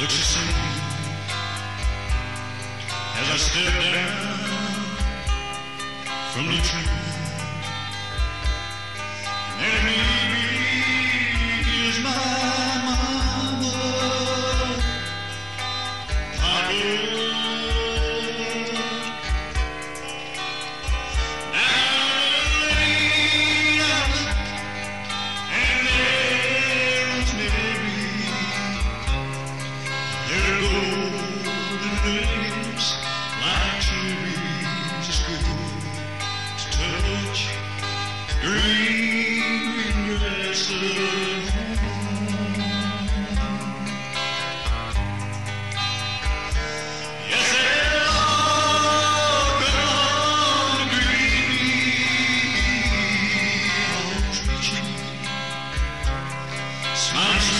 What you see as I step down from the tree. Let me is my Armstrong.